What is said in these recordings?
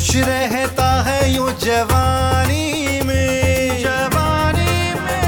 होश रहता है यू जवानी में। जवानी में।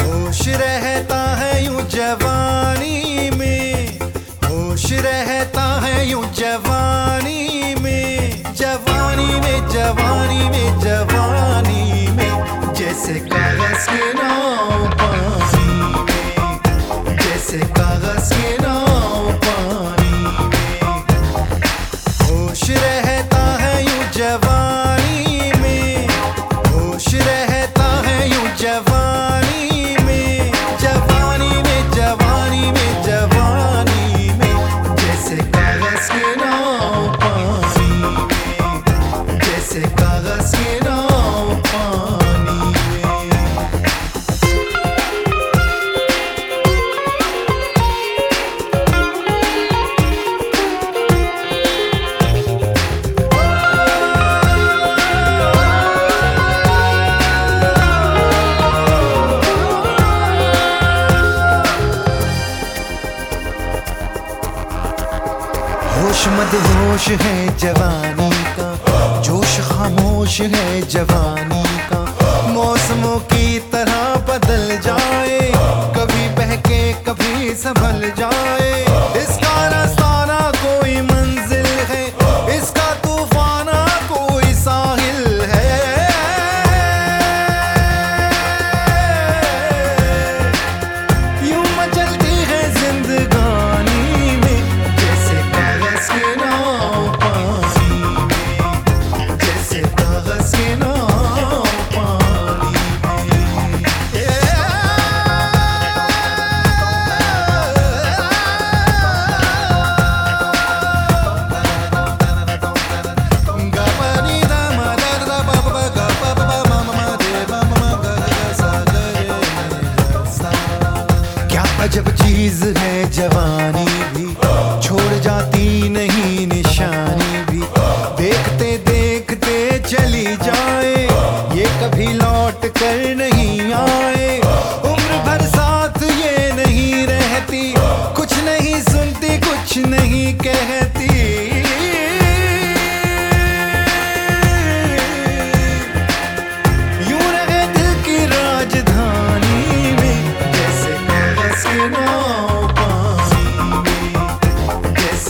होश रहता है यू जवानी में। होश रहता है यू जवानी में। जवानी में जवानी में जवानी में। जैसे कागज़ के नाव पानी में जैसे कागज़ के मद होश है जवानी का। जोश खामोश है जवानी का। मौसमों की तरह अजब चीज़ है जवानी भी। छोड़ जाती नहीं निशानी भी। देखते देखते चली जाए, ये कभी लौट कर नहीं